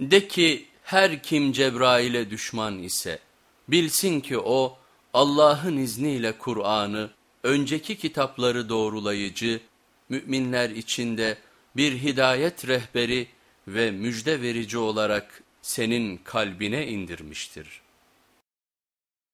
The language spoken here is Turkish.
De ki her kim Cebrail'e düşman ise bilsin ki o Allah'ın izniyle Kur'an'ı önceki kitapları doğrulayıcı, müminler içinde bir hidayet rehberi ve müjde verici olarak senin kalbine indirmiştir.''